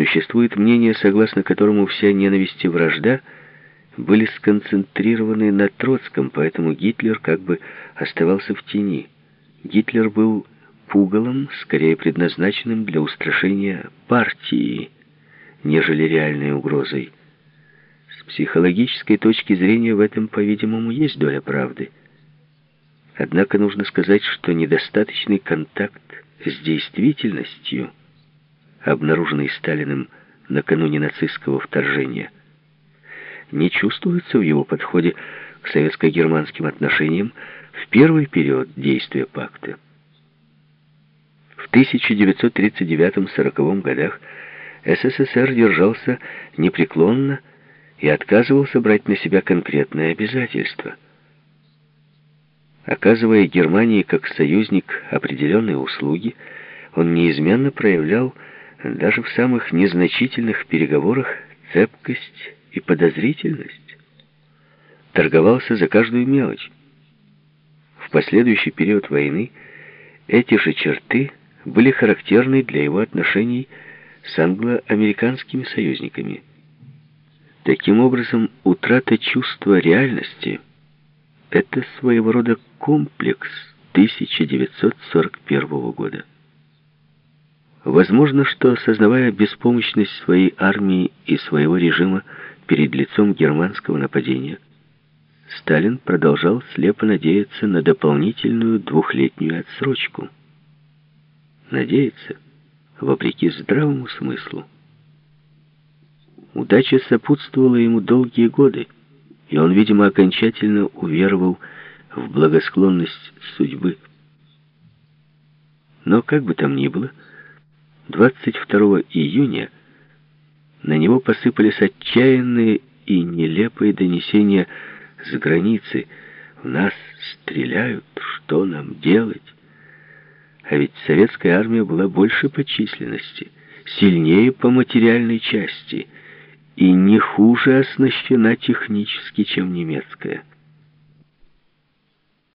Существует мнение, согласно которому вся ненависть и вражда были сконцентрированы на Троцком, поэтому Гитлер как бы оставался в тени. Гитлер был пугалом, скорее предназначенным для устрашения партии, нежели реальной угрозой. С психологической точки зрения в этом, по-видимому, есть доля правды. Однако нужно сказать, что недостаточный контакт с действительностью, обнаруженный Сталиным накануне нацистского вторжения, не чувствуется в его подходе к советско-германским отношениям в первый период действия пакта. В 1939-40 годах СССР держался непреклонно и отказывался брать на себя конкретные обязательства. Оказывая Германии как союзник определенные услуги, он неизменно проявлял даже в самых незначительных переговорах цепкость и подозрительность. Торговался за каждую мелочь. В последующий период войны эти же черты были характерны для его отношений с англо-американскими союзниками. Таким образом, утрата чувства реальности – это своего рода комплекс 1941 года. Возможно, что, осознавая беспомощность своей армии и своего режима перед лицом германского нападения, Сталин продолжал слепо надеяться на дополнительную двухлетнюю отсрочку – надеяться, вопреки здравому смыслу. Удача сопутствовала ему долгие годы, и он, видимо, окончательно уверовал в благосклонность судьбы. Но как бы там ни было, 22 июня на него посыпались отчаянные и нелепые донесения с границы. «В нас стреляют, что нам делать?» А ведь советская армия была больше по численности, сильнее по материальной части и не хуже оснащена технически, чем немецкая.